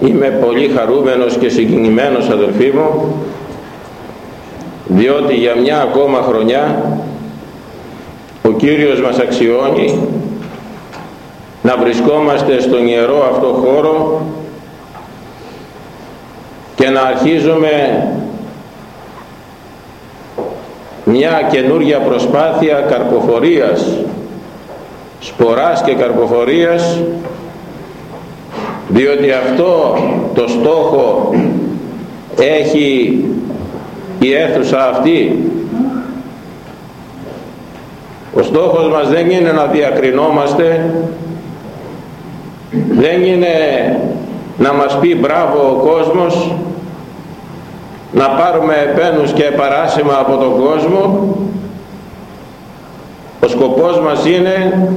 είμαι πολύ χαρούμενος και συγκινημένος αδελφοί μου διότι για μια ακόμα χρονιά ο Κύριος μας αξιώνει να βρισκόμαστε στον ιερό αυτό χώρο και να αρχίζουμε μια καινούργια προσπάθεια καρποφορίας σποράς και καρποφορίας διότι αυτό το στόχο έχει η αίθουσα αυτή. Ο στόχος μας δεν είναι να διακρινόμαστε δεν είναι να μας πει μπράβο ο κόσμος να πάρουμε επένους και παράσημα από τον κόσμο. Ο σκοπός μας είναι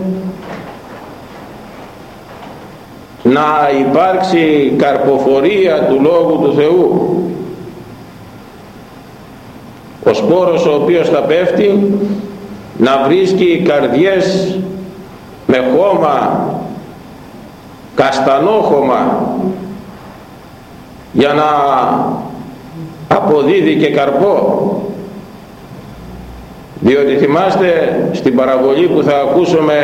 να υπάρξει καρποφορία του Λόγου του Θεού. Ο σπόρος ο οποίος θα πέφτει να βρίσκει καρδιές με χώμα καστανόχωμα για να αποδίδει και καρπό. Διότι θυμάστε στην παραβολή που θα ακούσουμε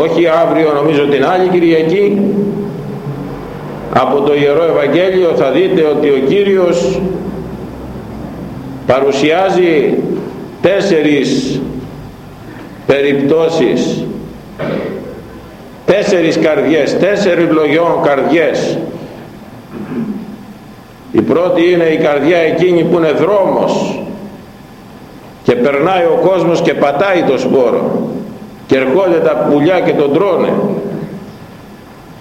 όχι αύριο νομίζω την άλλη Κυριακή. Από το Ιερό Ευαγγέλιο θα δείτε ότι ο Κύριος παρουσιάζει τέσσερις περιπτώσεις. Τέσσερις καρδιές τέσσερις λογιών καρδιές. Η πρώτη είναι η καρδιά εκείνη που είναι δρόμος και περνάει ο κόσμος και πατάει το σπόρο και ερχόνται τα πουλιά και τον τρώνε.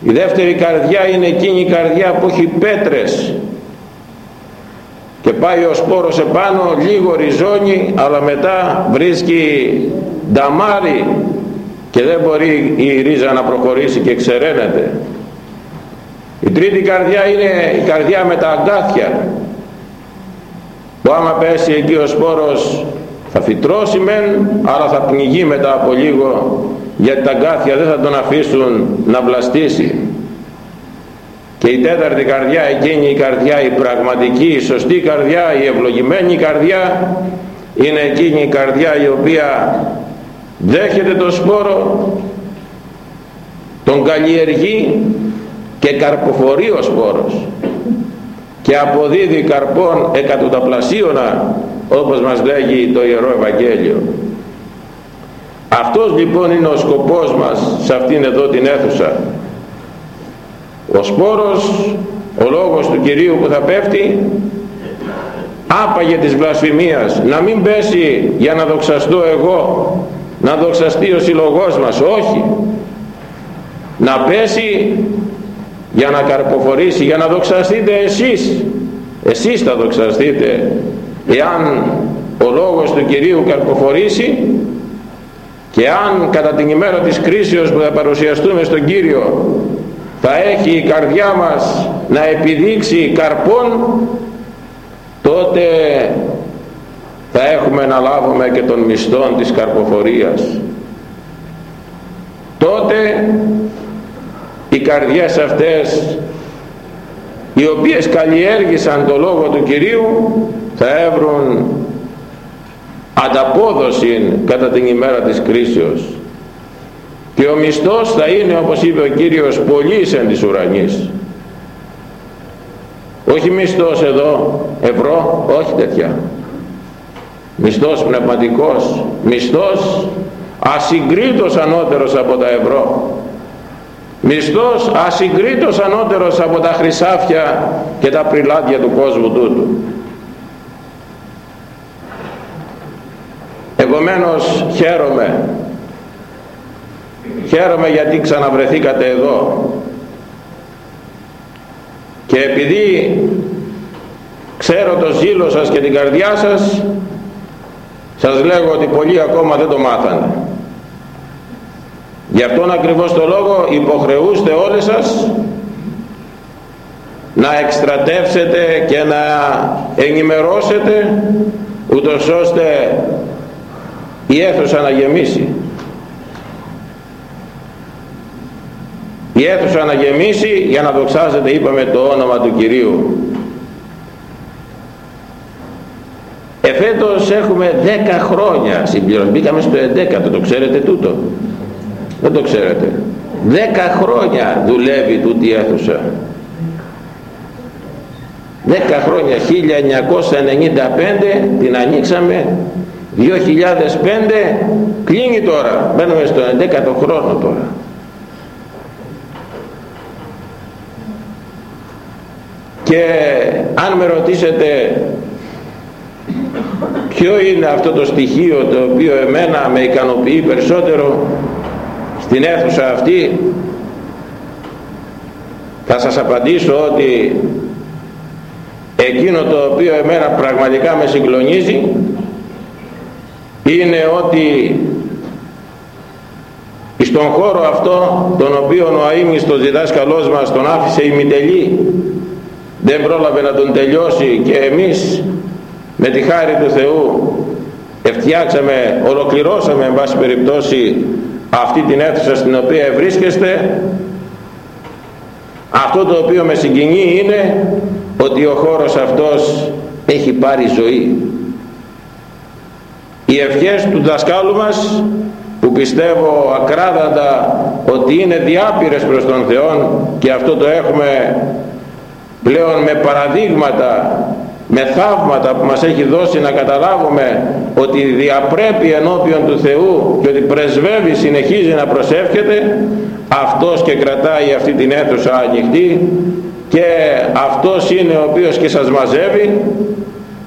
Η δεύτερη καρδιά είναι εκείνη η καρδιά που έχει πέτρες. Και πάει ο σπόρος επάνω λίγο ριζώνει αλλά μετά βρίσκει νταμάρι και δεν μπορεί η ρίζα να προχωρήσει και ξεραίνεται. Η τρίτη καρδιά είναι η καρδιά με τα αγκάθια. Που άμα πέσει εκεί ο σπόρος θα φυτρώσει μεν αλλά θα πνιγεί μετά από λίγο γιατί τα αγκάθια δεν θα τον αφήσουν να βλαστήσει. Και η τέταρτη καρδιά εκείνη η καρδιά η πραγματική η σωστή καρδιά η ευλογημένη καρδιά είναι εκείνη η καρδιά η οποία δέχεται το σπόρο τον καλλιεργεί και καρποφορεί ο σπόρος. Και αποδίδει καρπών εκατοταπλασίωνα όπως μας λέγει το Ιερό Ευαγγέλιο. Αυτός λοιπόν είναι ο σκοπός μας σε αυτήν εδώ την αίθουσα. Ο σπόρος ο λόγος του Κυρίου που θα πέφτει άπαγε της βλασφημίας. Να μην πέσει για να δοξαστώ εγώ να δοξαστεί ο συλλογός μας. Όχι. Να πέσει για να καρποφορήσει για να δοξαστείτε εσείς. Εσείς θα δοξαστείτε εάν ο λόγος του Κυρίου καρποφορήσει και αν κατά την ημέρα της κρίσεως που θα παρουσιαστούμε στον Κύριο θα έχει η καρδιά μας να επιδείξει καρπών τότε θα έχουμε να λάβουμε και τον μισθόν της καρποφορίας. Τότε οι καρδιές αυτές οι οποίες καλλιέργησαν το Λόγο του Κυρίου θα έβρουν ανταπόδοση κατά την ημέρα της κρίσεως. Και ο μισθός θα είναι όπως είπε ο Κύριος πολύς εν της ουρανής. Όχι μισθός εδώ ευρώ όχι τέτοια. Μισθός πνευματικός μισθός ασυγκρίτως ανώτερος από τα ευρώ. Μισθός ασυγκρίτως ανώτερος από τα χρυσάφια και τα πριλάδια του κόσμου τούτου επομένως χαίρομαι. Χαίρομαι γιατί ξαναβρεθήκατε εδώ. Και επειδή ξέρω το ζήλο σας και την καρδιά σας σας λέγω ότι πολλοί ακόμα δεν το μάθανε. Γι' αυτόν ακριβώς το λόγο υποχρεούστε όλες σας να εκστρατεύσετε και να ενημερώσετε ούτως ώστε η αίθουσα να γεμίσει. Η αίθουσα να γεμίσει για να δοξάζεται είπαμε το όνομα του Κυρίου. Εφέτος έχουμε 10 χρόνια συμπληρώνει μπήκαμε στο 11 το ξέρετε τούτο. Δεν το ξέρετε. 10 χρόνια δουλεύει τούτη η αίθουσα. 10 χρόνια 1995 την ανοίξαμε 2005 κλείνει τώρα. Μπαίνουμε στο 11ο χρόνο τώρα. Και αν με ρωτήσετε ποιο είναι αυτό το στοιχείο το οποίο εμένα με ικανοποιεί περισσότερο στην αίθουσα αυτή θα σας απαντήσω ότι εκείνο το οποίο εμένα πραγματικά με συγκλονίζει είναι ότι στον χώρο αυτό τον οποίο ο αείμνηστος διδάσκαλός μας τον άφησε ημιτελή δεν πρόλαβε να τον τελειώσει και εμείς με τη χάρη του Θεού φτιάξαμε, ολοκληρώσαμε εν πάση περιπτώσει αυτή την αίθουσα στην οποία βρίσκεστε. Αυτό το οποίο με συγκινεί είναι ότι ο χώρος αυτός έχει πάρει ζωή οι ευχές του δασκάλου μας που πιστεύω ακράδαντα ότι είναι διάπειρες προς τον Θεό και αυτό το έχουμε πλέον με παραδείγματα με θαύματα που μας έχει δώσει να καταλάβουμε ότι διαπρέπει ενώπιον του Θεού και ότι πρεσβεύει συνεχίζει να προσεύχεται αυτός και κρατάει αυτή την αίθουσα ανοιχτή και αυτός είναι ο οποίος και σας μαζεύει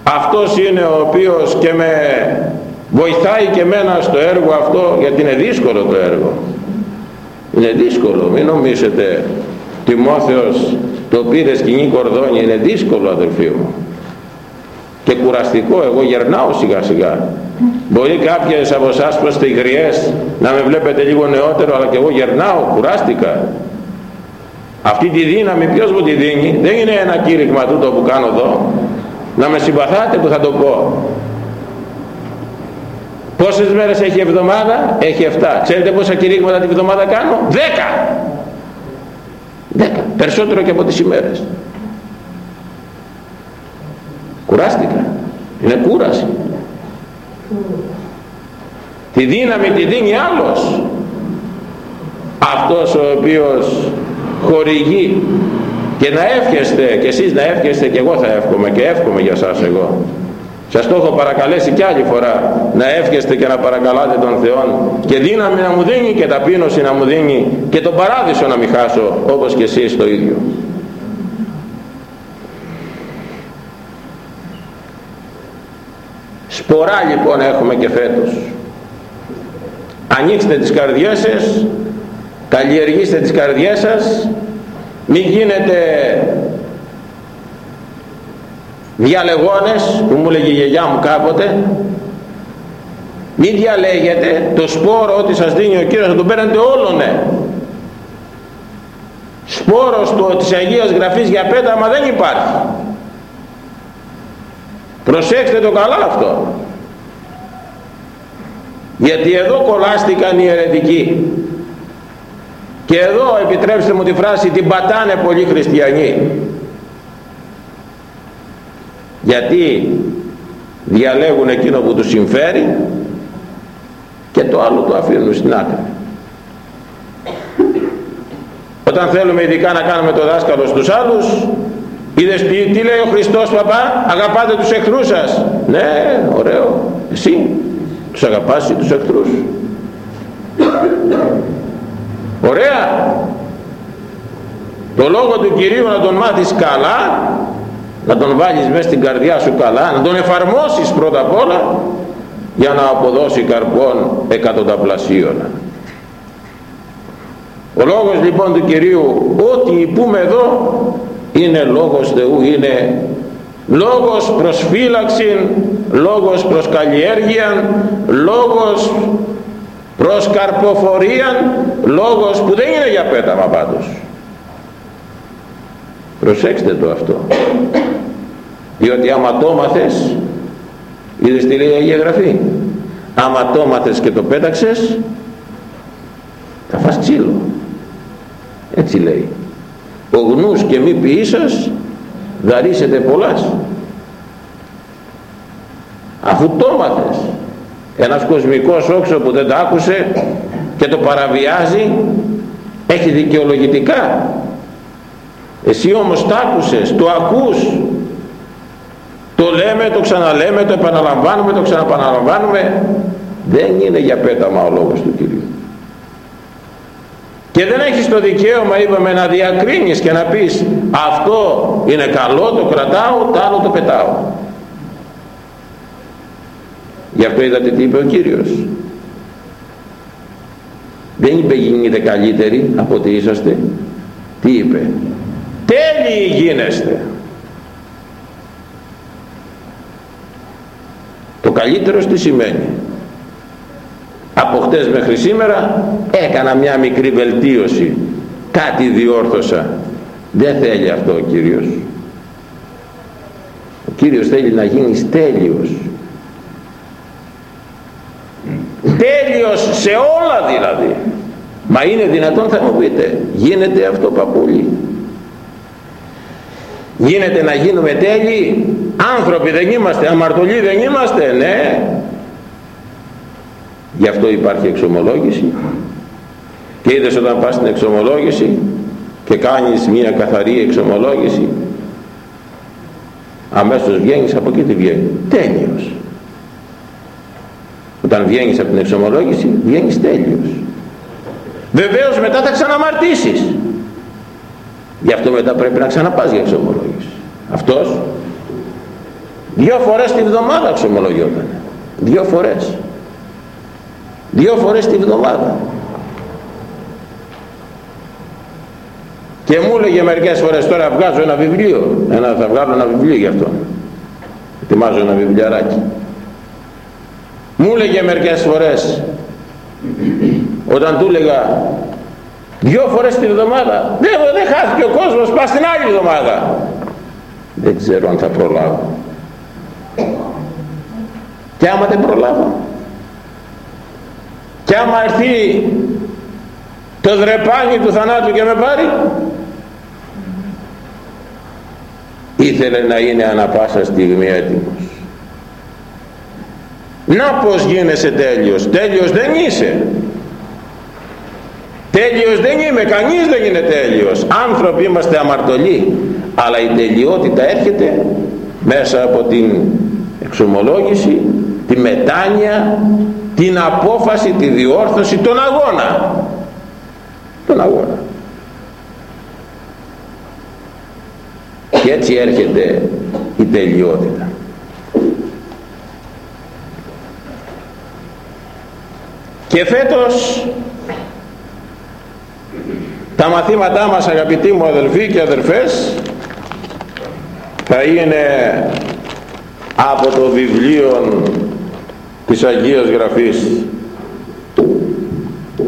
αυτός είναι ο οποίος και με βοηθάει και μένα στο έργο αυτό γιατί είναι δύσκολο το έργο. Είναι δύσκολο μην νομίζετε. Τιμόθεος το πήρε σκηνή κορδόνι είναι δύσκολο αδελφοί μου. Και κουραστικό εγώ γερνάω σιγά σιγά. Μπορεί κάποιες από εσάς που είστε υγριές να με βλέπετε λίγο νεότερο αλλά και εγώ γερνάω κουράστηκα. Αυτή τη δύναμη ποιος μου τη δίνει; Δεν είναι ένα κήρυγμα τούτο που κάνω εδώ. Να με συμπαθάτε που θα το πω πόσες μέρες έχει εβδομάδα; Έχει 7 ξέρετε πόσα κηρύγματα τη εβδομάδα κάνω; 10 10 περισσότερο και από τις ημέρες. Κουράστηκα. Είναι κούραση. Τη δύναμη τη δίνει άλλος. Αυτός ο οποίος χορηγεί και να εύχεστε και εσείς να εύχεστε και εγώ θα εύχομαι και εύχομαι για σας εγώ σας το έχω παρακαλέσει και άλλη φορά να εύχεστε και να παρακαλάτε τον Θεό και δύναμη να μου δίνει και ταπείνωση να μου δίνει και τον παράδεισο να μην χάσω όπως και εσείς το ίδιο Σπορά λοιπόν έχουμε και φέτος. Ανοίξτε τις καρδιές σας, καλλιεργήστε τις καρδιές σας, μην γίνετε διαλεγόνες που μου λέγει η γιαγιά μου κάποτε. Μην διαλέγετε το σπόρο ότι σας δίνει ο Κύριος να τον παίρνετε όλονε σπόρος του της Αγίας Γραφής για πέταμα δεν υπάρχει. Προσέξτε το καλά αυτό. Γιατί εδώ κολλάστηκαν οι αιρετικοί. Και εδώ επιτρέψτε μου τη φράση την πατάνε πολλοί χριστιανοί γιατί διαλέγουν εκείνο που τους συμφέρει και το άλλο το αφήνουν στην άκρη όταν θέλουμε ειδικά να κάνουμε το δάσκαλο στους άλλους Είδες τι, τι λέει ο Χριστός παπά, αγαπάτε τους εχθρούς σας. Ναι, ωραίο. Εσύ τους αγαπάς ή τους εχθρούς. Ωραία. Το λόγο του Κυρίου να τον μάθεις καλά, να τον βάλεις μέσα στην καρδιά σου καλά, να τον εφαρμόσεις πρώτα απ' όλα για να αποδώσει καρπών εκατονταπλασίων. Ο λόγος λοιπόν του Κυρίου, ό,τι πούμε εδώ είναι λόγος Θεού είναι λόγος προς φύλαξη λόγος προς καλλιέργεια λόγος προς καρποφορία λόγος που δεν είναι για πέταμα πάντως προσέξτε το αυτό. Διότι άμα το μάθες είδες τι λέει η Αγία Γραφή. Άμα το μάθες και το πέταξες θα φας ξύλο. Έτσι λέει. Ο γνούς και μη ποιήσας δαρίσετε πολλάς. Αφού το μάθες ένας κοσμικός όξο που δεν τα άκουσε και το παραβιάζει έχει δικαιολογητικά εσύ όμως τα άκουσες το ακούς. Το λέμε, το ξαναλέμε, το επαναλαμβάνουμε, το ξαναπαναλαμβάνουμε. Δεν είναι για πέταμα ο λόγος του Κυρίου. Και δεν έχεις το δικαίωμα είπαμε να διακρίνεις και να πεις αυτό είναι καλό το κρατάω το άλλο το πετάω γι' αυτό είδατε τι είπε ο Κύριος. Δεν είπε γίνετε καλύτεροι από ό,τι είσαστε τι είπε; Τέλειοι γίνεστε. Το καλύτερο τι σημαίνει; Από χτες μέχρι σήμερα έκανα μια μικρή βελτίωση. Κάτι διόρθωσα. Δεν θέλει αυτό ο Κύριος. Ο Κύριος θέλει να γίνεις τέλειος. Τέλειος σε όλα δηλαδή. Μα είναι δυνατόν θα μου πείτε γίνεται αυτό παππούλη γίνεται να γίνουμε τέλειοι. Άνθρωποι δεν είμαστε αμαρτωλοί δεν είμαστε ναι. Γι' αυτό υπάρχει εξομολόγηση. Και είδες όταν πας στην εξομολόγηση και κάνεις μια καθαρή εξομολόγηση αμέσως βγαίνεις από εκεί τι βγαίνει; Τέλειος. Όταν βγαίνεις από την εξομολόγηση βγαίνεις τέλειος. Βεβαίως μετά θα ξαναμαρτήσεις γι' αυτό μετά πρέπει να ξαναπάς για εξομολόγηση αυτός δύο φορές τη βδομάδα εξομολογιόταν. Δύο φορές. Δύο φορές τη βδομάδα. Και μου έλεγε μερικές φορές τώρα βγάζω ένα βιβλίο ένα, θα βγάλω ένα βιβλίο γι' αυτό ετοιμάζω ένα βιβλιαράκι. Μου έλεγε μερικές φορές όταν του έλεγα δυο φορές τη βδομάδα δεν, δεν χάθηκε ο κόσμος πας την άλλη εβδομάδα. Δεν ξέρω αν θα προλάβω. Και άμα δεν προλάβω και άμα έρθει το δρεπάνι του θανάτου και με πάρει ήθελε να είναι ανα πάσα στιγμή έτοιμος. Να πως γίνεσαι τέλειος. Τέλειος δεν είσαι τέλειος δεν είμαι κανείς δεν είναι τέλειος. Άνθρωποι είμαστε αμαρτωλοί αλλά η τελειότητα έρχεται μέσα από την εξομολόγηση τη μετάνοια την απόφαση, τη διόρθωση, τον αγώνα. Τον αγώνα. Και έτσι έρχεται η τελειότητα. Και φέτος τα μαθήματά μας αγαπητοί μου αδελφοί και αδελφές θα είναι από το βιβλίο της Αγίας Γραφής.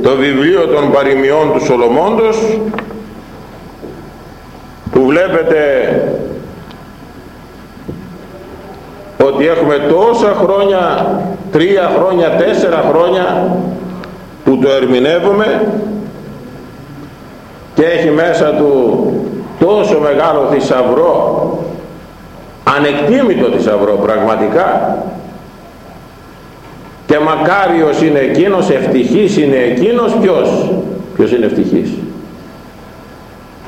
Το βιβλίο των παροιμιών του Σολομώντος που βλέπετε ότι έχουμε τόσα χρόνια τρία χρόνια, τέσσερα χρόνια που το ερμηνεύουμε και έχει μέσα του τόσο μεγάλο θησαυρό ανεκτήμητο θησαυρό πραγματικά. Και μακάριος είναι εκείνος ευτυχής είναι εκείνος ποιος; Ποιος είναι ευτυχής;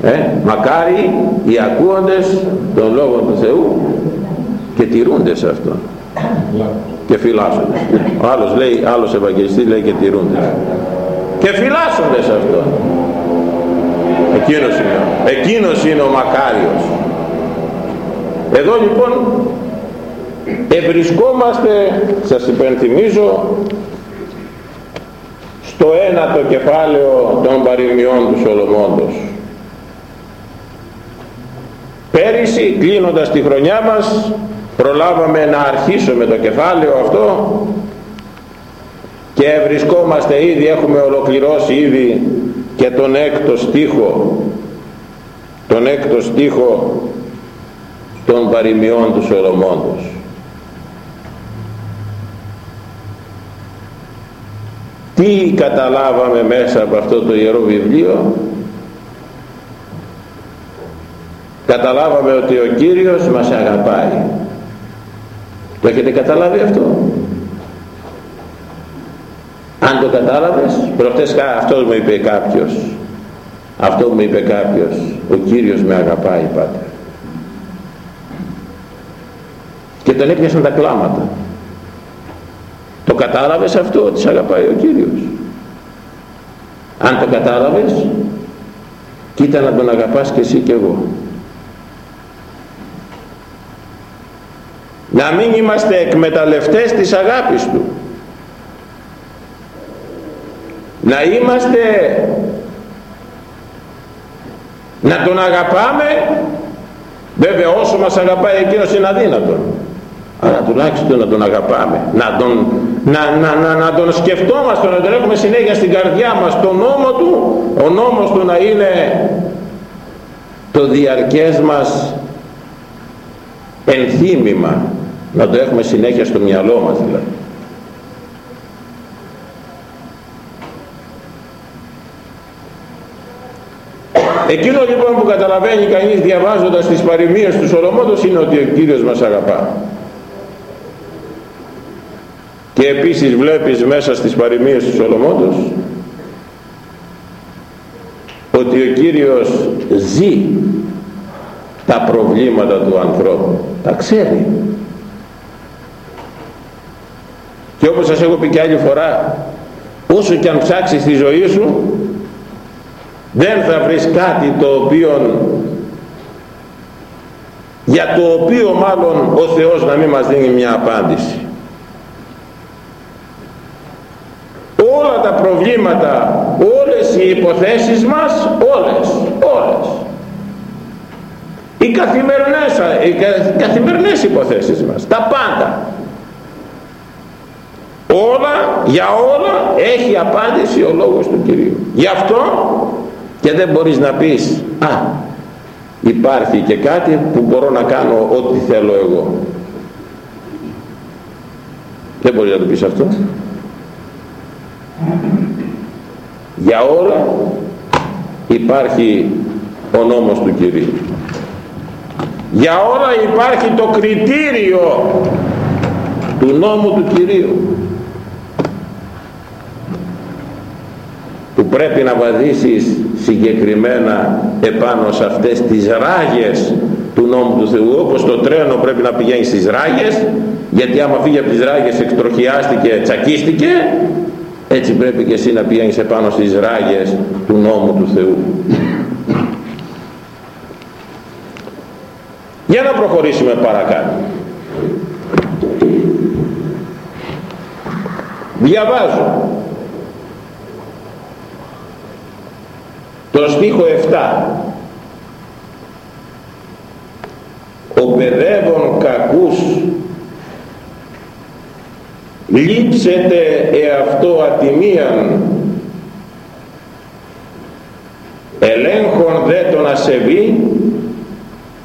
Ε, μακάρι οι ακούοντες των λόγων του Θεού και τηρούνται σε αυτό και φυλάσσονται. Ο άλλος λέει άλλος Ευαγγελιστής λέει και τηρούνται. Και φυλάσσονται σε αυτό εκείνος είναι. Εκείνος είναι ο μακάριος. Εδώ λοιπόν ευρισκόμαστε σας υπενθυμίζω στο ένατο κεφάλαιο των παροιμιών του Σολομώντος. Πέρυσι κλείνοντας τη χρονιά μας προλάβαμε να αρχίσουμε το κεφάλαιο αυτό και βρισκόμαστε ήδη έχουμε ολοκληρώσει ήδη και τον έκτο στίχο τον έκτο στίχο των παροιμιών του Σολομώντος τι καταλάβαμε μέσα από αυτό το Ιερό Βιβλίο; Καταλάβαμε ότι ο Κύριος μας αγαπάει. Το έχετε καταλάβει αυτό; Αν το κατάλαβες προχτές αυτό μου είπε κάποιος. Αυτό μου είπε κάποιος. Ο Κύριος με αγαπάει πάτερ. Και τον έπιασαν τα κλάματα. Το κατάλαβες αυτό ότι σε αγαπάει ο Κύριος. Αν το κατάλαβες κοίτα να τον αγαπάς και εσύ και εγώ. Να μην είμαστε εκμεταλλευτές της αγάπης Του να είμαστε να τον αγαπάμε βέβαια όσο μας αγαπάει εκείνος είναι αδύνατο αλλά τουλάχιστον να τον αγαπάμε να τον, να, να, να, να τον σκεφτόμαστε να τον έχουμε συνέχεια στην καρδιά μας. Τον νόμο του ο νόμος του να είναι το διαρκές μας ενθύμημα να το έχουμε συνέχεια στο μυαλό μας δηλαδή Εκείνο λοιπόν που καταλαβαίνει κανείς διαβάζοντας τις παροιμίες του Σολομόντος είναι ότι ο Κύριος μας αγαπά. Και επίσης βλέπεις μέσα στις παροιμίες του Σολομόντος ότι ο Κύριος ζει τα προβλήματα του ανθρώπου. Τα ξέρει. Και όπως σας έχω πει και άλλη φορά, όσο και αν ψάξεις τη ζωή σου, δεν θα βρεις κάτι το οποίο για το οποίο μάλλον ο Θεός να μην μας δίνει μια απάντηση. Όλα τα προβλήματα όλες οι υποθέσεις μας όλες όλες. Οι καθημερινές, οι καθημερινές υποθέσεις μας τα πάντα. Όλα για όλα έχει απάντηση ο λόγος του Κυρίου. Γι' αυτό και δεν μπορείς να πεις α υπάρχει και κάτι που μπορώ να κάνω ό,τι θέλω εγώ δεν μπορείς να το πεις αυτό. Για όλα υπάρχει ο νόμος του Κυρίου. Για όλα υπάρχει το κριτήριο του νόμου του Κυρίου πρέπει να βαδίσεις συγκεκριμένα επάνω σε αυτές τις ράγες του νόμου του Θεού. Όπως το τρένο πρέπει να πηγαίνει στις ράγες γιατί άμα φύγει από τις ράγες εκτροχιάστηκε, τσακίστηκε έτσι πρέπει και εσύ να πηγαίνεις επάνω στις ράγες του νόμου του Θεού. Για να προχωρήσουμε παρακάτω. Διαβάζω το στίχο 7 ο παιδεύων κακούς λείψετε εαυτό ατιμίαν. Ελέγχον δε τον ασεβή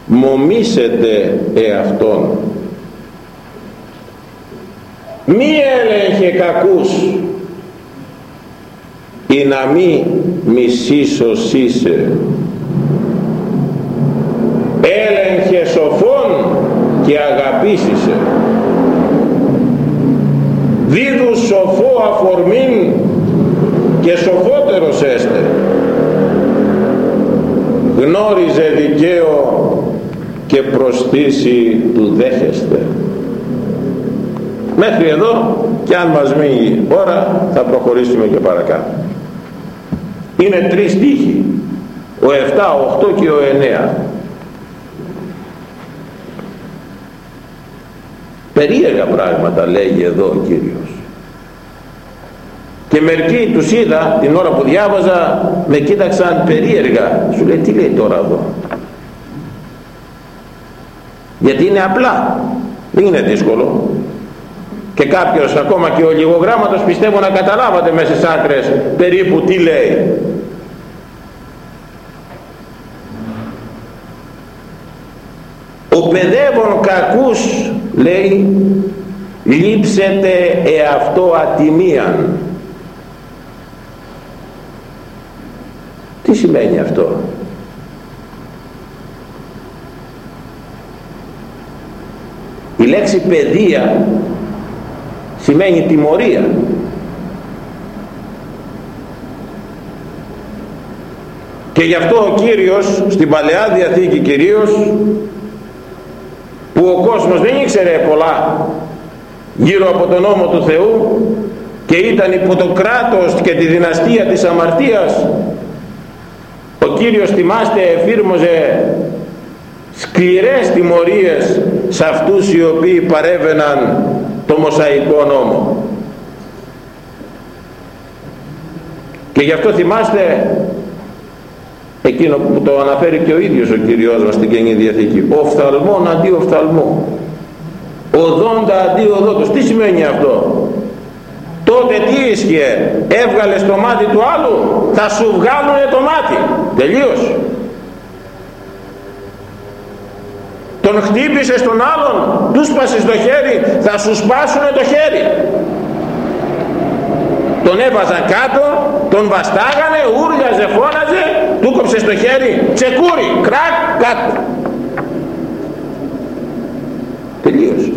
μομίσετε εαυτόν. Μη έλεγχε κακούς ή να μη μισήσος είσαι. Έλεγχε σοφόν και αγαπήσισε δίδου σοφό αφορμήν και σοφότερος έστε. Γνώριζε δικαίο και προστήσει του δέχεστε. Μέχρι εδώ και αν μας μείνει ώρα θα προχωρήσουμε και παρακάτω είναι τρεις στίχοι ο 7, ο 8 και ο 9 περίεργα πράγματα λέγει εδώ ο Κύριος. Και μερικοί τους είδα την ώρα που διάβαζα με κοίταξαν περίεργα. Σου λέει τι λέει τώρα εδώ; Γιατί είναι απλά. Δεν είναι δύσκολο και κάποιος ακόμα και ο λιγογράμματος πιστεύω να καταλάβατε μέσα στις άκρες περίπου τι λέει. Ο παιδεύων κακούς λέει λείψετε εαυτό ατιμίαν τι σημαίνει αυτό; Η λέξη παιδεία σημαίνει τιμωρία. Και γι' αυτό ο Κύριος στην Παλαιά Διαθήκη κυρίως που ο κόσμος δεν ήξερε πολλά γύρω από τον νόμο του Θεού και ήταν υπό το κράτος και τη δυναστεία της αμαρτίας ο Κύριος θυμάστε εφήρμοζε σκληρές τιμωρίες σε αυτούς οι οποίοι παρέβαιναν το Μωσαϊκό νόμο. Και γι' αυτό θυμάστε εκείνο που το αναφέρει και ο ίδιος ο Κυριός μας στην Καινή Διαθήκη. Οφθαλμόν αντί οφθαλμό οδόντα αντί οδότος. Τι σημαίνει αυτό; Τότε τι ίσχυε; Έβγαλες το μάτι του άλλου θα σου βγάλουνε το μάτι. Τελείως τον χτύπησε στον άλλον του σπάσες το χέρι θα σου σπάσουνε το χέρι. Τον έβαζαν κάτω τον βαστάγανε ούρλιαζε φώναζε του κόψες στο χέρι τσεκούρι κρακ κάτω. Τελείωσε.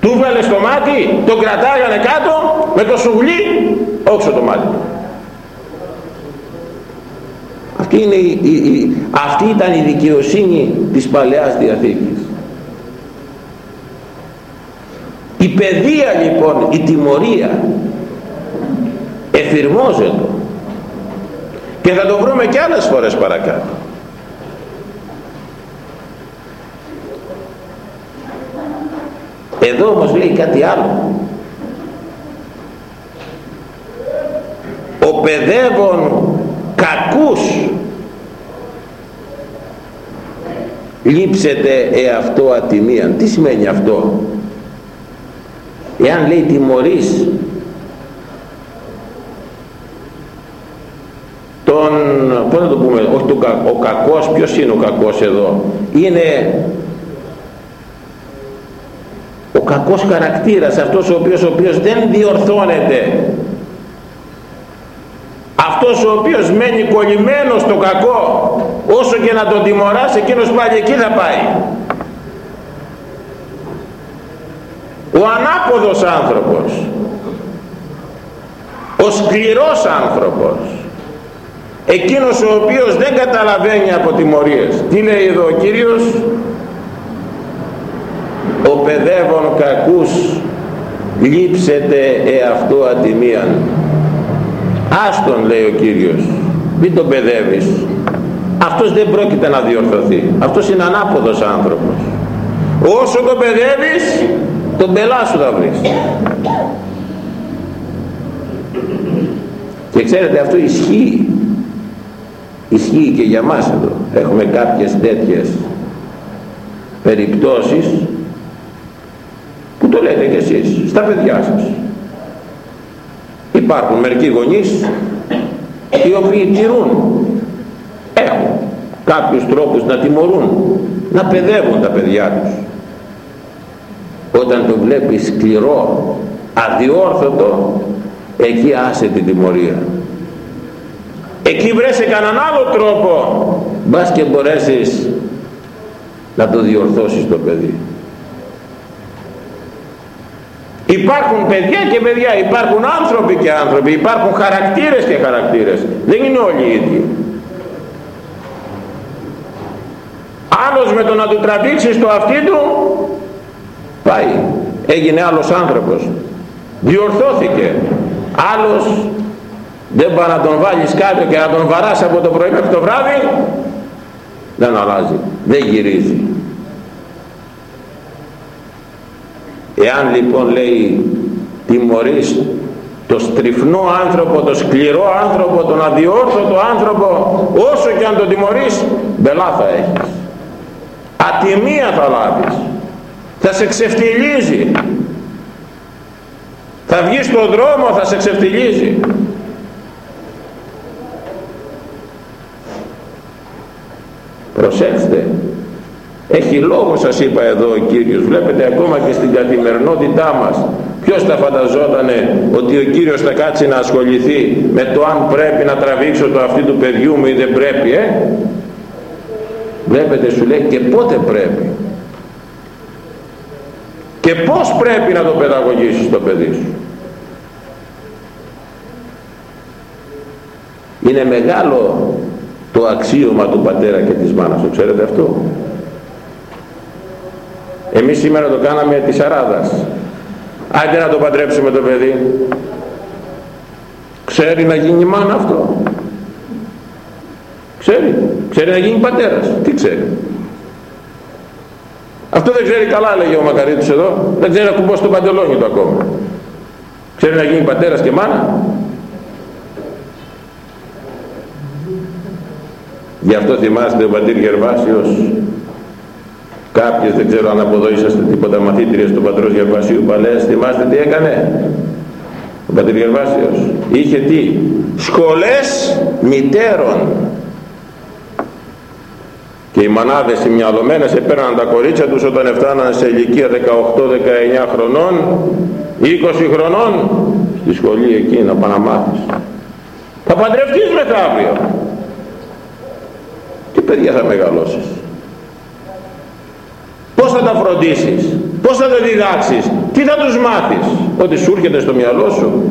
Του βάλε στο μάτι τον κρατάγανε κάτω με το σουγλί όξω το μάτι αυτή, είναι η, η, αυτή ήταν η δικαιοσύνη της Παλαιάς Διαθήκης. Η παιδεία λοιπόν η τιμωρία εφηρμόζεται. Και θα το βρούμε και άλλες φορές παρακάτω. Εδώ όμως λέει κάτι άλλο. Ο παιδεύων κακούς λείψετε εαυτό ατιμίαν. Τι σημαίνει αυτό; Εάν λέει τιμωρείς τον, πώς να το πούμε, όχι τον, ο κακός, ποιος είναι ο κακός εδώ, είναι ο κακός χαρακτήρας, αυτός ο οποίος, ο οποίος δεν διορθώνεται, αυτός ο οποίος μένει κολλημένος στο κακό, όσο και να τον τιμωράς, εκείνος πάλι εκεί θα πάει. Ο ανάποδος άνθρωπος, ο σκληρός άνθρωπος, εκείνος ο οποίος δεν καταλαβαίνει από τιμωρίες. Τι λέει εδώ ο Κύριος; Ο παιδεύων κακούς λείψετε εαυτό ατιμίαν άστον λέει ο Κύριος μην τον παιδεύεις αυτός δεν πρόκειται να διορθωθεί. Αυτός είναι ανάποδος άνθρωπος. Όσο τον παιδεύεις τον πελά σου θα βρεις. Και ξέρετε αυτό ισχύει. Ισχύει και για μας εδώ. Έχουμε κάποιες τέτοιες περιπτώσεις που το λέτε κι εσείς στα παιδιά σας. Υπάρχουν μερικοί γονείς οι οποίοι τηρούν έχουν κάποιους τρόπους να τιμωρούν να παιδεύουν τα παιδιά τους. Όταν το βλέπεις σκληρό αδιόρθωτο εκεί άσε την τιμωρία. Εκεί βρέσε κανέναν άλλο τρόπο. Μπας και μπορέσεις να το διορθώσεις το παιδί. Υπάρχουν παιδιά και παιδιά υπάρχουν άνθρωποι και άνθρωποι υπάρχουν χαρακτήρες και χαρακτήρες. Δεν είναι όλοι οι ίδιοι άλλος με το να του τραβήξεις το αυτί του πάει. Έγινε άλλος άνθρωπος. Διορθώθηκε. Άλλος δεν πάει να τον βάλεις κάτω και να τον βαράς από το πρωί μέχρι το βράδυ δεν αλλάζει, δεν γυρίζει. Εάν λοιπόν λέει τιμωρείς το στριφνό άνθρωπο, το σκληρό άνθρωπο, τον αδιόρθωτο άνθρωπο όσο και αν τον τιμωρείς μπελά θα έχεις ατιμία θα λάβεις. Θα σε ξεφτυλίζει. Θα βγεις στον δρόμο θα σε ξεφτυλίζει. Προσέξτε έχει λόγο σας είπα εδώ ο Κύριος. Βλέπετε ακόμα και στην καθημερινότητά μας. Ποιος θα φανταζότανε ότι ο Κύριος θα κάτσει να ασχοληθεί με το αν πρέπει να τραβήξω το αυτή του παιδιού μου ή δεν πρέπει ε; Βλέπετε σου λέει και πότε πρέπει. Και πως πρέπει να το παιδαγωγήσεις το παιδί σου. Είναι μεγάλο το αξίωμα του πατέρα και της μάνας το ξέρετε αυτό. Εμείς σήμερα το κάναμε της αράδας. Άντε να το παντρέψουμε το παιδί. Ξέρει να γίνει μάνα αυτό. Ξέρει ξέρει να γίνει πατέρας. Τι ξέρει. Αυτό δεν ξέρει καλά λέγει ο Μακαρίτης εδώ. Δεν ξέρει να κουμπώσει το παντελόνι του ακόμα. Ξέρει να γίνει πατέρας και μάνα. Γι' αυτό θυμάστε ο πατήρ Γερβάσιος κάποιες δεν ξέρω αν από εδώ είσαστε τίποτα μαθήτριες του πατρός Γερβασίου παλές θυμάστε τι έκανε ο πατήρ Γερβάσιος. Είχε τι; Σχολές μητέρων και οι μανάδες οι μυαλωμένες έπαιρναν τα κορίτσια τους όταν έφταναν σε ηλικία 18-19 χρονών 20 χρονών στη σχολή εκεί να πάνε να μάθεις θα παντρευτείς μεθαύριο τι παιδιά θα μεγαλώσεις. Πως θα τα φροντίσεις. Πως θα τα διδάξεις. Τι θα τους μάθεις. Ότι σου έρχεται στο μυαλό σου.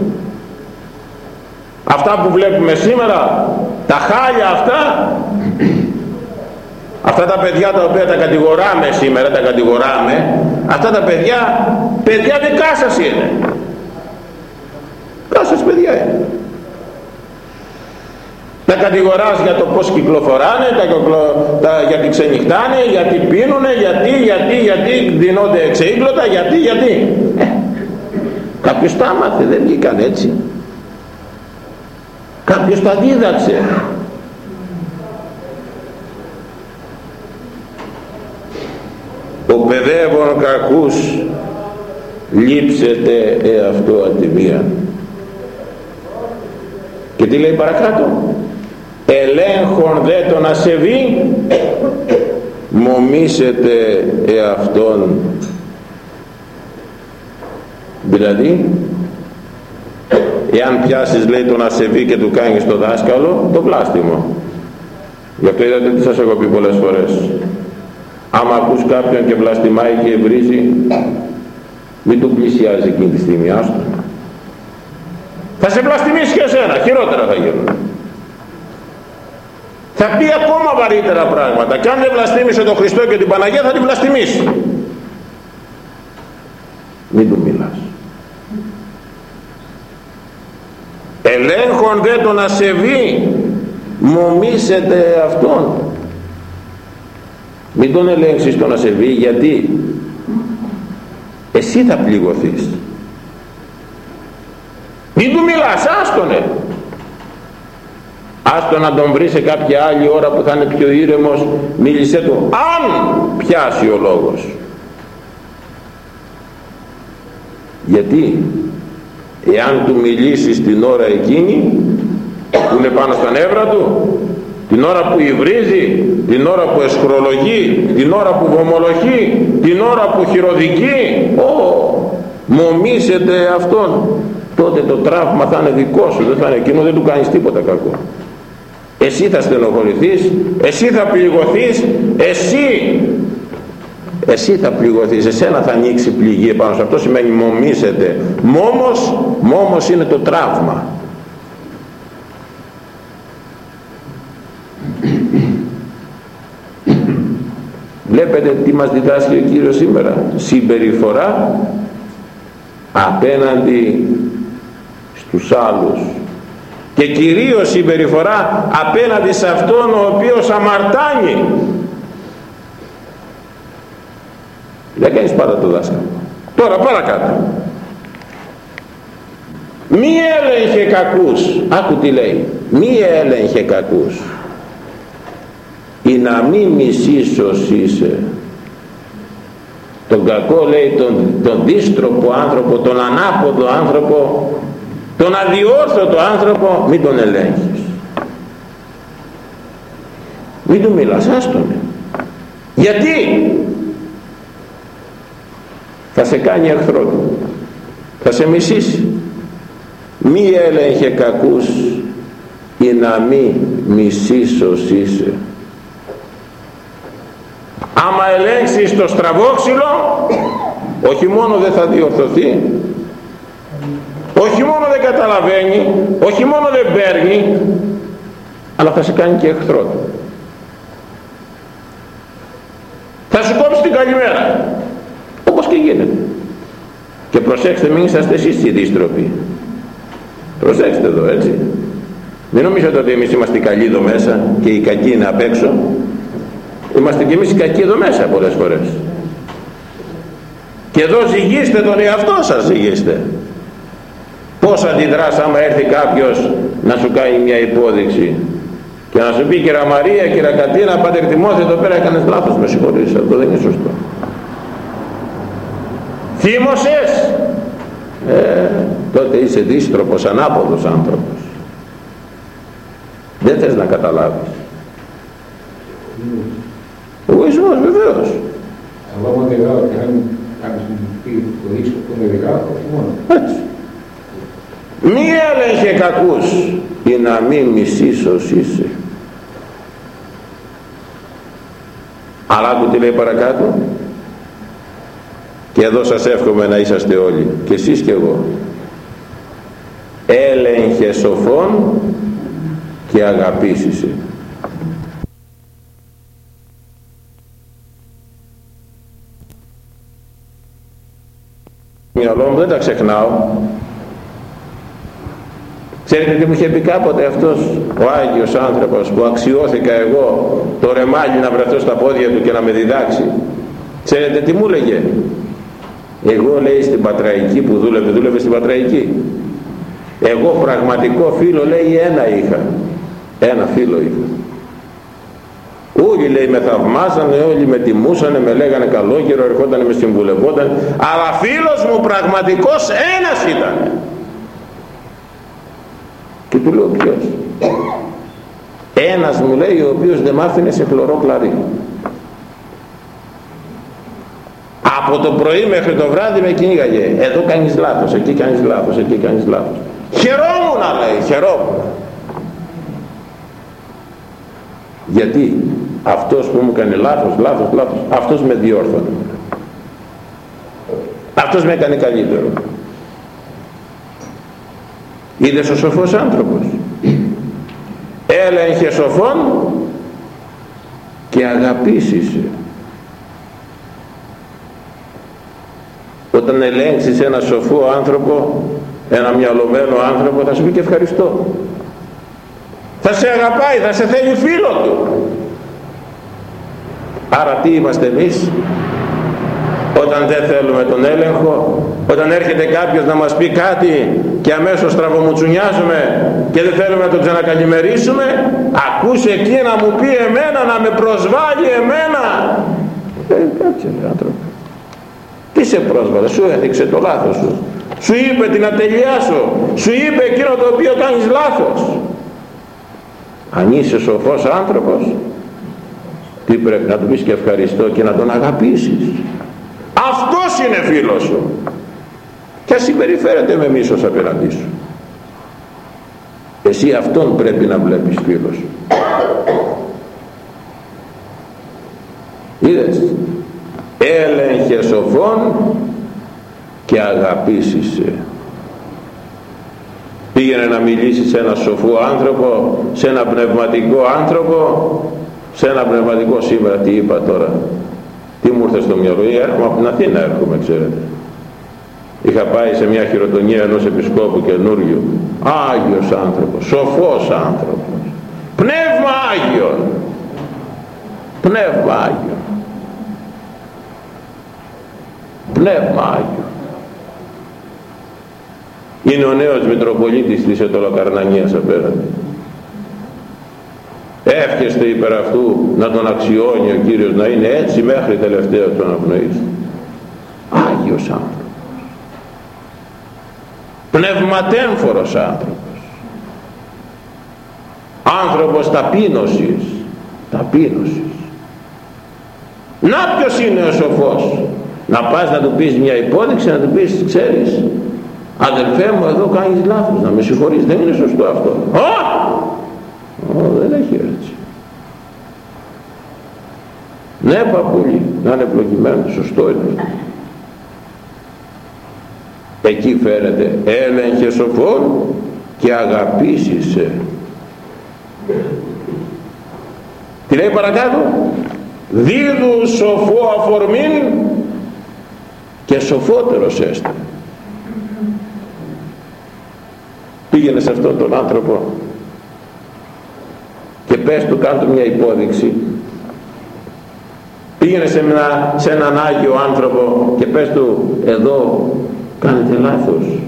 Αυτά που βλέπουμε σήμερα τα χάλια αυτά αυτά τα παιδιά τα οποία τα κατηγοράμε σήμερα τα κατηγοράμε αυτά τα παιδιά παιδιά δικά σας είναι. Δικά σας παιδιά είναι. Τα κατηγοράς για το πως κυκλοφοράνε τα, τα, γιατί ξενυχτάνε γιατί πίνουνε γιατί γιατί γιατί δίνονται εξαίγκλωτα γιατί γιατί. Ε, κάποιος τα άμαθε δεν βγήκαν έτσι. Κάποιος τα δίδαξε ο παιδεύων κακούς λείψετε εαυτό ατιμία και τι λέει παρακάτω; Ελέγχον δε τον ασεβή μομίσετε εαυτόν δηλαδή εάν πιάσεις λέει τον ασεβή και του κάνεις το δάσκαλο το βλάστημο γι' αυτό είδατε τι σας έχω πει πολλές φορές άμα ακούς κάποιον και βλαστημάει και βρίζει μην του πλησιάζει εκείνη τη στιγμή άστο. Θα σε βλαστημίσει και εσένα χειρότερα θα γίνουν. Θα πει ακόμα βαρύτερα πράγματα. Και αν δεν βλαστήμισε τον Χριστό και την Παναγία θα την βλαστημίσει. Μην του μιλάς. Ελέγχον δε τον ασεβή μομίσετε αυτόν μην τον ελέγξεις τον ασεβή γιατί εσύ θα πληγωθείς. Μην του μιλάς άστονε άστο να τον βρει σε κάποια άλλη ώρα που θα είναι πιο ήρεμος μίλησέ του αν πιάσει ο λόγος. Γιατί εάν του μιλήσεις την ώρα εκείνη που είναι πάνω στα νεύρα του την ώρα που υβρίζει την ώρα που εσχρολογεί την ώρα που βομολογεί την ώρα που χειροδικεί ο, μομίσετε αυτόν. Τότε το τραύμα θα είναι δικό σου δεν θα είναι εκείνο δεν του κάνεις τίποτα κακό. Εσύ θα στενοχωρηθείς εσύ θα πληγωθείς εσύ εσύ θα πληγωθείς εσένα θα ανοίξει πληγή επάνω σε αυτό σημαίνει μομίσετε μόμος, μόμος είναι το τραύμα βλέπετε τι μας διδάσκει ο Κύριος σήμερα. Συμπεριφορά απέναντι στους άλλους. Και κυρίως συμπεριφορά απέναντι σε αυτόν ο οποίος αμαρτάνει. Δεν κάνεις πάντα το δάσκαλο. Τώρα παρακάτω. Μη έλεγχε κακούς. Άκου τι λέει. Μη έλεγχε κακούς ή να μη μισήσος είσαι. Τον κακό λέει τον, τον δίστροπο άνθρωπο τον ανάποδο άνθρωπο τον αδιόρθωτο άνθρωπο μην τον ελέγχεις. Μην του μιλάς άστονε γιατί; Θα σε κάνει εχθρό του. Θα σε μισήσει. Μη έλεγχε κακούς ή να μη μισήσος είσαι άμα ελέγξεις το στραβόξυλο όχι μόνο δεν θα διορθωθεί όχι μόνο δεν καταλαβαίνει όχι μόνο δεν παίρνει αλλά θα σε κάνει και εχθρό του. Θα σου κόψει την καλημέρα όπως και γίνεται. Και προσέξτε μην είσαστε εσείς οι δίστροποι. Προσέξτε εδώ έτσι. Μην νομίζετε ότι εμείς είμαστε καλοί εδώ μέσα και οι κακοί είναι απ' έξω είμαστε και εμείς οι κακοί εδώ μέσα πολλές φορές. Και εδώ ζυγίστε τον εαυτό σας ζυγίστε. Πως αντιδράς άμα έρθει κάποιος να σου κάνει μια υπόδειξη και να σου πει κυρα Μαρία, κυρα Κατίνα, πάτερ Τιμόθη εδώ πέρα έκανες λάθος με συγχωρείς αυτό δεν είναι σωστό θύμωσες! Ε, τότε είσαι δύστροπος ανάποδος άνθρωπος. Δεν θες να καταλάβεις. ο εγωισμός βεβαίως. Αλλά άμα δεν γράφω και αν κάνεις πει το ίσο που είναι γράφω μόνο. Έτσι. Μη έλεγχε κακούς ή να μην μισήσως είσαι. Αλλά άκου τι λέει παρακάτω. Και εδώ σας εύχομαι να είσαστε όλοι και εσείς και εγώ. Έλεγχε σοφών και αγαπήσισε μυαλό μου δεν τα ξεχνάω Ξέρετε τι μου είχε πει κάποτε αυτός ο Άγιος άνθρωπος που αξιώθηκα εγώ το ρεμάλι να βρεθώ στα πόδια του και να με διδάξει. Ξέρετε τι μου έλεγε. Εγώ λέει στην Πατραϊκή που δούλευε, δούλευε στην Πατραϊκή. Εγώ πραγματικό φίλο λέει ένα είχα. Ένα φίλο είχα. Όλοι λέει με θαυμάζανε, όλοι με τιμούσανε, με λέγανε καλό καιρό, ερχόταν με συμβουλευόταν. Αλλά φίλος μου πραγματικός ένας ήταν. Και του λέω ποιος; Ένας μου λέει ο οποίος δεν μ' άφηνε σε χλωρό κλαρί. Από το πρωί μέχρι το βράδυ με κυνήγαγε. Εδώ κάνεις λάθος, εκεί κάνεις λάθος, εκεί κάνεις λάθος. Χαιρόμουν λέει, χαιρόμουν. Γιατί αυτός που μου έκανε λάθος, λάθος, λάθος, αυτός με διόρθωνε. Αυτός με έκανε καλύτερο. Είδες ο σοφός άνθρωπος. Έλεγχε σοφόν και αγαπήσισε. Όταν ελέγξεις ένα σοφό άνθρωπο, ένα μυαλωμένο άνθρωπο, θα σου πει και ευχαριστώ. Θα σε αγαπάει, θα σε θέλει φίλο του. Άρα τι είμαστε εμείς, όταν δεν θέλουμε τον έλεγχο όταν έρχεται κάποιος να μας πει κάτι και αμέσως τραβομουτσουνιάζουμε και δεν θέλουμε να τον ξανακαλημερίσουμε ακούσε εκεί να μου πει εμένα να με προσβάλλει εμένα. Ε, κάτσε άνθρωπο. Τι σε πρόσβαλε σου έδειξε το λάθος σου. Σου είπε την ατελειά σου σου είπε εκείνο το οποίο κάνεις λάθος. Αν είσαι σοφός άνθρωπος τι πρέπει να του πεις και ευχαριστώ και να τον αγαπήσεις. Αυτός είναι φίλος σου. Και ας συμπεριφέρεται με μίσος απέναντί σου. Εσύ αυτόν πρέπει να βλέπεις φίλος σου. Είδες. Έλεγχες σοφών και αγαπήσισε πήγαινε να μιλήσεις σε ένα σοφό άνθρωπο σε ένα πνευματικό άνθρωπο σε ένα πνευματικό σήμερα τι είπα τώρα τι μου ήρθε στο μυαλό, ή έρχομαι από την Αθήνα έρχομαι, ξέρετε. Είχα πάει σε μια χειροτονία ενός επισκόπου καινούριου. Άγιος άνθρωπος, σοφός άνθρωπος. Πνεύμα Άγιον. Πνεύμα Άγιον. Πνεύμα Άγιον. Είναι ο νέος Μητροπολίτης της Ετωλοκαρνανίας απέναντι εύχεστε υπέρ αυτού να τον αξιώνει ο Κύριος να είναι έτσι μέχρι τελευταίο του αναπνοής Άγιος άνθρωπος. Πνευματέμφορος άνθρωπος. Άνθρωπος ταπείνωσης. Ταπείνωσης. Να ποιος είναι ο σοφός. Να πας να του πεις μια υπόδειξη να του πεις ξέρεις αδελφέ μου εδώ κάνεις λάθος να με συγχωρείς δεν είναι σωστό αυτό. Ω, δεν έχει έτσι. Ναι, ναι παππούλη να είναι ευλογημένος σωστό είναι. Εκεί φέρεται έλεγχε σοφόν και αγαπήσισε τι λέει παρακάτω; Δίδου σοφό αφορμήν και σοφότερος έστε. Πήγαινε σε αυτόν τον άνθρωπο. και πες του κάτω μια υπόδειξη. Πήγαινε σε, ένα, σε έναν Άγιο άνθρωπο και πες του εδώ κάνετε λάθος.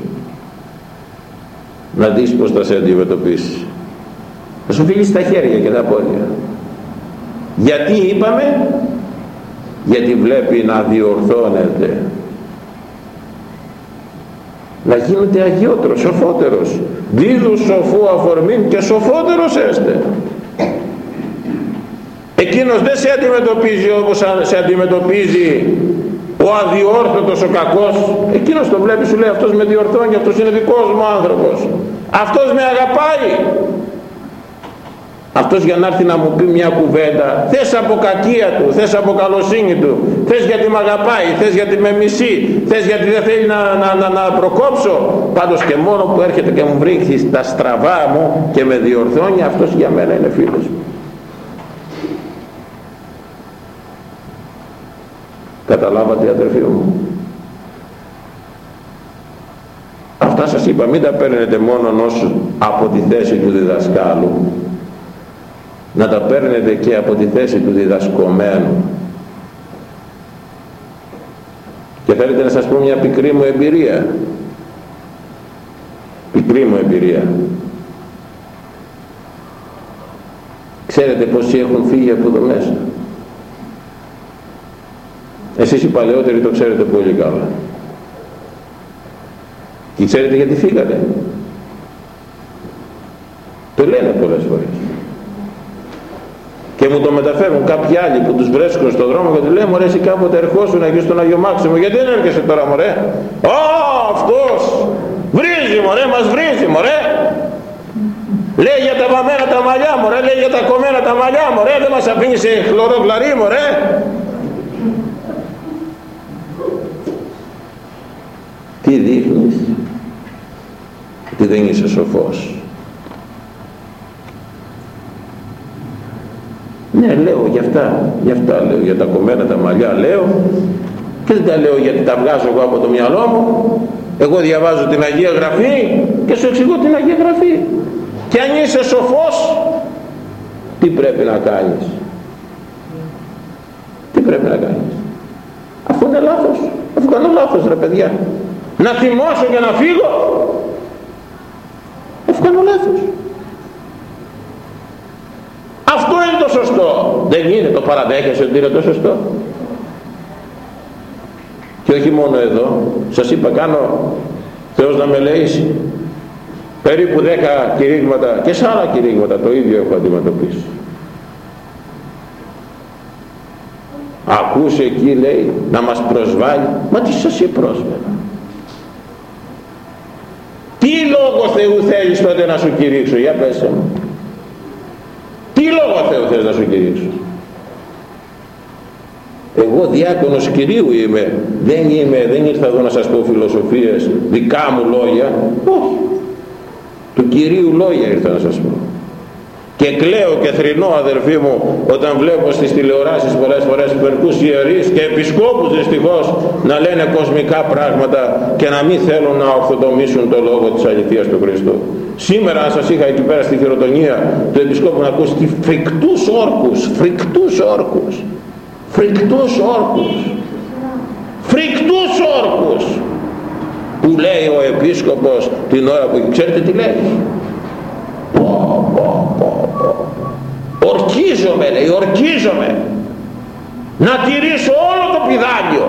Να δεις πως θα σε αντιμετωπίσει. Θα σου φύγει στα χέρια και τα πόδια γιατί είπαμε; Γιατί βλέπει να διορθώνεται. Να γίνεται αγιότερος, σοφότερος. Δίδους σοφού αφορμήν και σοφότερος έστε εκείνος δεν σε αντιμετωπίζει όπως σε αντιμετωπίζει ο αδιόρθωτος ο κακός. Εκείνος το βλέπει σου λέει αυτός με διορθώνει αυτός είναι δικός μου άνθρωπος. Αυτός με αγαπάει αυτός για να έρθει να μου πει μια κουβέντα θες από κακία του, θες από καλοσύνη του θες γιατί με αγαπάει, θες γιατί με μισεί θες γιατί δεν θέλει να, να, να, να προκόψω πάντως και μόνο που έρχεται και μου βρίσκει τα στραβά μου και με διορθώνει αυτός για μένα είναι φίλος μου καταλάβατε αδερφοί μου. Αυτά σας είπα μην τα παίρνετε μόνο ως από τη θέση του διδασκάλου. Να τα παίρνετε και από τη θέση του διδασκομένου. Και θέλετε να σας πω μια πικρή μου εμπειρία. Πικρή μου εμπειρία. Ξέρετε πόσοι έχουν φύγει από εδώ μέσα; Εσείς οι παλαιότεροι το ξέρετε πολύ καλά. Και ξέρετε γιατί φύγανε το λένε πολλές φορές. Και μου το μεταφέρουν κάποιοι άλλοι που τους βρίσκουν στον δρόμο και τους λέει μωρέ εσύ κάποτε ερχόσουν εκεί στον Αγιο Μάξιμο. Γιατί δεν έρχεσαι τώρα μωρέ; Ω αυτός! Βρίζει μωρέ μας βρίζει μωρέ! Λέει για τα βαμμένα τα μαλλιά μωρέ! Λέει για τα κομμένα τα μαλλιά μωρέ! Δεν μας αφήνει σε χλωρό κλαρί μωρέ τι δείχνεις; Ότι δεν είσαι σοφός; Ναι, λέω για αυτά, για αυτά λέω, για τα κομμένα τα μαλλιά λέω και δεν τα λέω γιατί τα βγάζω εγώ από το μυαλό μου. Εγώ διαβάζω την Αγία Γραφή και σου εξηγώ την Αγία Γραφή. Και αν είσαι σοφός, τι πρέπει να κάνεις; Τι πρέπει να κάνεις; Αφού είναι λάθος, αφού κάνω λάθος ρε παιδιά. Να θυμώσω και να φύγω. Αφού κάνω λάθος. Αυτό είναι το σωστό. Δεν είναι το παραδέχεσαι ότι είναι το σωστό. Και όχι μόνο εδώ. Σας είπα κάνω Θεός να με λέει περίπου 10 κηρύγματα και σε άλλα κηρύγματα το ίδιο έχω αντιμετωπίσει. Ακούσε εκεί λέει να μας προσβάλλει. Μα τι σας είπε πρόσβαλα. Λόγος Θεού θέλεις τότε να σου κηρύξω; Για πέσε μου. Τι λόγο Θεού θες να σου κηρύξω; Εγώ διάκονος Κυρίου είμαι. Δεν είμαι, δεν ήρθα εδώ να σας πω φιλοσοφίες, δικά μου λόγια. Όχι. Του Κυρίου λόγια ήρθα να σας πω. Και κλαίω και θρηνώ αδερφοί μου όταν βλέπω στις τηλεοράσεις πολλές φορές υπερκούς ιερείς και επισκόπους δυστυχώς να λένε κοσμικά πράγματα και να μην θέλουν να ορθοδομήσουν το λόγο της αληθείας του Χριστού. Σήμερα αν σας είχα εκεί πέρα στη χειροτονία του επισκόπου να ακούσει φρικτούς όρκους, φρικτούς όρκους, φρικτούς όρκους, φρικτούς όρκους που λέει ο επίσκοπος την ώρα που ξέρετε τι λέει; Ορκίζομαι λέει ορκίζομαι να τηρήσω όλο το πιδάλιο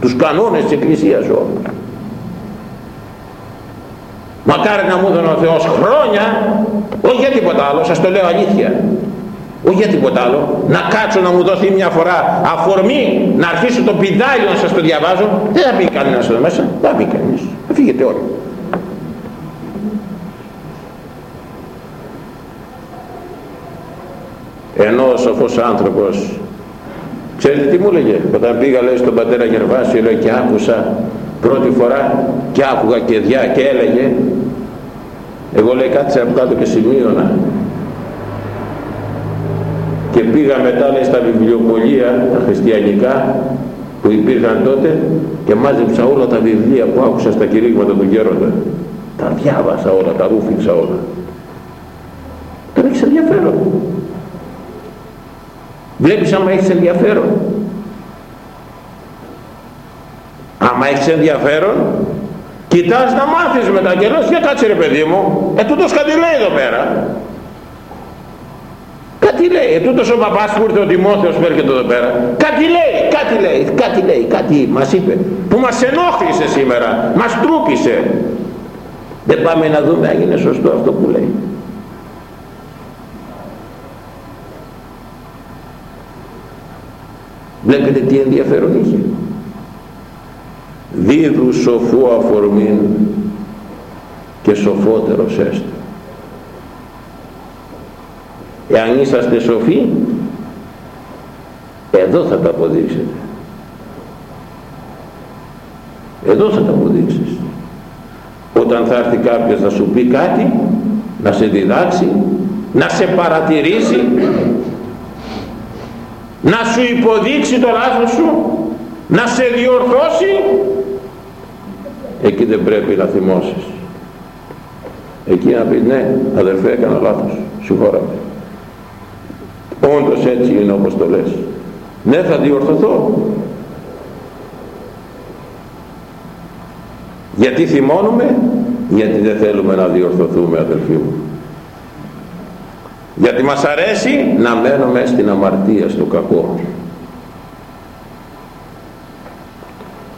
τους κανόνες της Εκκλησίας όλους μακάρι να μου δίνει ο Θεός χρόνια όχι για τίποτα άλλο σας το λέω αλήθεια όχι για τίποτα άλλο να κάτσω να μου δοθεί μια φορά αφορμή να αρχίσω το πιδάλιο να σας το διαβάζω δεν θα πει κανένας εδώ μέσα δεν θα πει κανείς θα φύγετε όλοι ενώ ο σοφός άνθρωπος. Ξέρετε τι μου έλεγε; Όταν πήγα λέει στον πατέρα Γερβάσιο λέει και άκουσα πρώτη φορά και άκουγα και διά και έλεγε. Εγώ λέει κάτσε από κάτω και σημείωνα. Και πήγα μετά λέει στα βιβλιοπολία τα χριστιανικά που υπήρχαν τότε και μάζεψα όλα τα βιβλία που άκουσα στα κηρύγματα του Γέροντα. Τα διάβασα όλα, τα ρούφηξα όλα. Τώρα έχεις ενδιαφέρον βλέπεις άμα έχεις ενδιαφέρον. Άμα έχεις ενδιαφέρον κοιτάς να μάθεις μετά και λες για κάτσε ρε παιδί μου. Ε τούτος κάτι λέει εδώ πέρα. Κάτι λέει. Ε τούτος ο παπάς που ήρθε ο Τιμόθεος που έρχεται εδώ πέρα. Κάτι λέει, κάτι λέει, κάτι λέει κάτι μας είπε που μας ενόχλησε σήμερα μας τρούπισε δεν πάμε να δούμε αν είναι σωστό αυτό που λέει βλέπετε τι ενδιαφέρον είχε. Δίδου σοφού αφορμήν και σοφότερος έστε εάν είσαστε σοφοί εδώ θα τα αποδείξετε. Εδώ θα τα αποδείξεις. Όταν θα έρθει κάποιος να σου πει κάτι να σε διδάξει να σε παρατηρήσει να σου υποδείξει το λάθος σου να σε διορθώσει. Εκεί δεν πρέπει να θυμώσεις. Εκεί να πεις ναι αδερφέ έκανα λάθος συγχώραμε όντως έτσι είναι όπως το λες. Ναι θα διορθωθώ. Γιατί θυμώνουμε γιατί δεν θέλουμε να διορθωθούμε αδελφοί μου γιατί μας αρέσει να μένουμε στην αμαρτία στο κακό.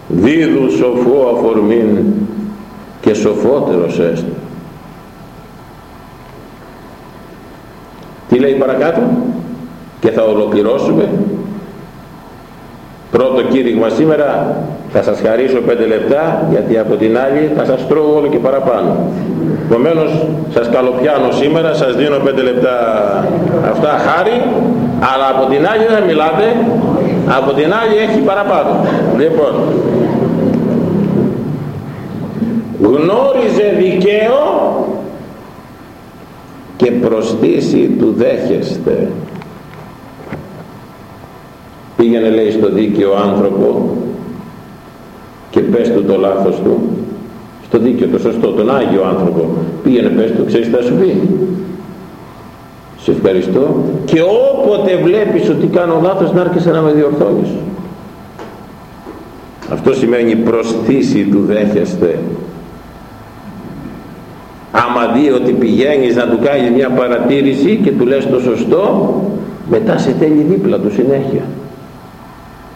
Δίδου σοφό αφορμήν και σοφότερος έστε τι λέει παρακάτω; Και θα ολοκληρώσουμε. Πρώτο κήρυγμα σήμερα θα σας χαρίσω πέντε λεπτά γιατί από την άλλη θα σας τρώω όλο και παραπάνω επομένως σας καλοπιάνω σήμερα σας δίνω πέντε λεπτά αυτά χάρη αλλά από την άλλη δεν μιλάτε από την άλλη έχει παραπάνω. Λοιπόν γνώριζε δικαίο και προστίση του δέχεστε. Πήγαινε λέει στο δίκαιο άνθρωπο και πες του το λάθος του στο δίκαιο το σωστό τον Άγιο άνθρωπο. Πήγαινε πες του ξέρεις τι θα σου πει; Σε ευχαριστώ. Και όποτε βλέπεις ότι κάνω λάθος να έρχεσαι να με διορθώνεις. Αυτό σημαίνει προστίση του δέχεστε. Άμα δει ότι πηγαίνεις να του κάνεις μια παρατήρηση και του λες το σωστό μετά σε θέλει δίπλα του συνέχεια.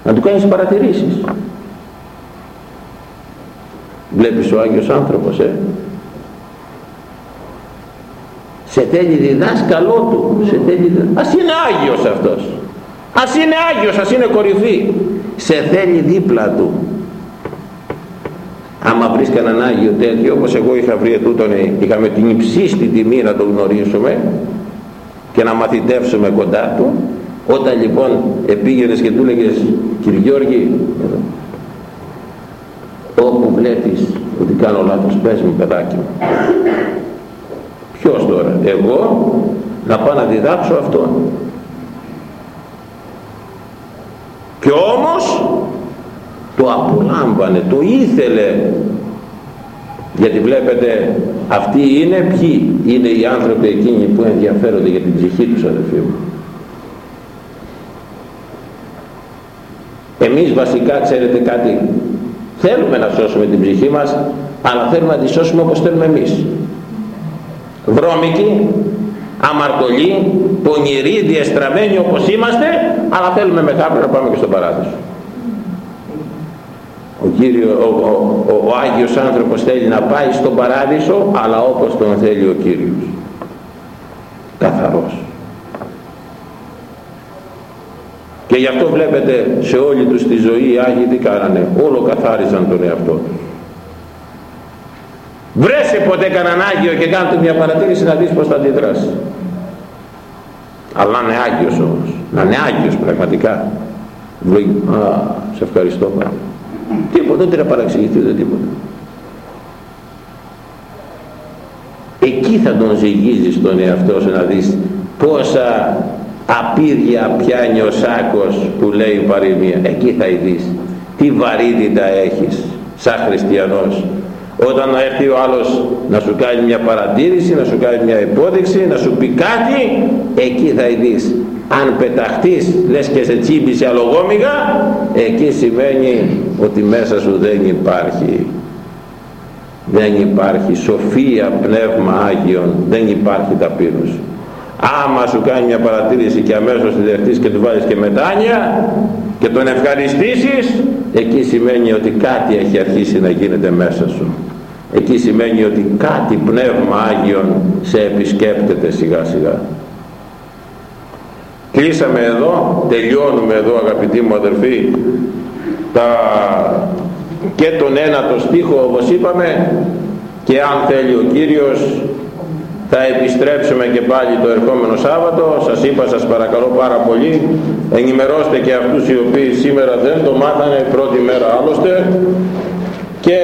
Να του κάνεις παρατηρήσεις βλέπεις ο Άγιος άνθρωπος ε; Σε θέλει διδάσκαλό του σε θέλει ας είναι Άγιος αυτός. Ας είναι Άγιος ας είναι κορυφή. Σε θέλει δίπλα του. Άμα βρεις κανέναν Άγιο τέτοιο όπως εγώ είχα βρει ετούτον είχαμε την υψίστη τιμή να τον γνωρίσουμε και να μαθητεύσουμε κοντά του όταν λοιπόν επήγαινες και του έλεγες κύριε Γιώργη όπου βλέπεις ότι κάνω λάθος πες μου παιδάκι μου. Ποιος τώρα εγώ να πάω να διδάξω αυτόν. Και όμως το απολάμβανε το ήθελε. Γιατί βλέπετε αυτοί είναι ποιοι; Είναι οι άνθρωποι εκείνοι που ενδιαφέρονται για την ψυχή τους αδελφοί μου. Εμείς βασικά ξέρετε κάτι θέλουμε να σώσουμε την ψυχή μας αλλά θέλουμε να τη σώσουμε όπως θέλουμε εμείς. Βρώμικοι αμαρτωλοί, πονηροί, διεστραμμένοι όπως είμαστε αλλά θέλουμε μετά να πάμε και στον παράδεισο. Ο, κύριο, ο, ο, ο, ο Άγιος άνθρωπος θέλει να πάει στον παράδεισο αλλά όπως τον θέλει ο Κύριος. Καθαρός και γι' αυτό βλέπετε σε όλη τους τη ζωή οι Άγιοι τι κάνανε. Όλο καθάριζαν τον εαυτό τους. Βρέσε ποτέ κανέναν Άγιο και κάντε μια παρατήρηση να δεις πως θα αντιδράσει. Αλλά να είναι Άγιος όμως. Να είναι Άγιος πραγματικά. Α, σε ευχαριστώ πάρα. Τίποτα, δεν να παραξηγηθεί ούτε τίποτα. Εκεί θα τον ζυγίζεις τον εαυτό σου να δεις πόσα απίδια πιάνει ο σάκος που λέει η παροιμία. Εκεί θα δεις τι βαρύτητα έχεις σαν χριστιανός όταν έρθει ο άλλος να σου κάνει μια παρατήρηση, να σου κάνει μια υπόδειξη, να σου πει κάτι, εκεί θα δεις. Αν πεταχτείς, λες και σε τσίμπησε αλογόμηγα, εκεί σημαίνει ότι μέσα σου δεν υπάρχει. Δεν υπάρχει σοφία, πνεύμα Άγιον, δεν υπάρχει ταπείνωση. Άμα σου κάνει μια παρατήρηση και αμέσως τη δεχτείς και του βάλεις και μετάνια και τον ευχαριστήσεις, εκεί σημαίνει ότι κάτι έχει αρχίσει να γίνεται μέσα σου. Εκεί σημαίνει ότι κάτι πνεύμα Άγιον σε επισκέπτεται σιγά σιγά. Κλείσαμε εδώ τελειώνουμε εδώ αγαπητοί μου αδερφοί. Τα... και τον ένατο στίχο όπως είπαμε και αν θέλει ο Κύριος θα επιστρέψουμε και πάλι το ερχόμενο Σάββατο σας είπα σας παρακαλώ πάρα πολύ ενημερώστε και αυτούς οι οποίοι σήμερα δεν το μάθανε πρώτη μέρα άλλωστε και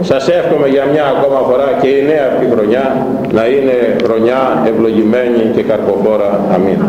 σας εύχομαι για μια ακόμα φορά και η νέα αυτή χρονιά να είναι χρονιά ευλογημένη και καρποφόρα. Αμήν.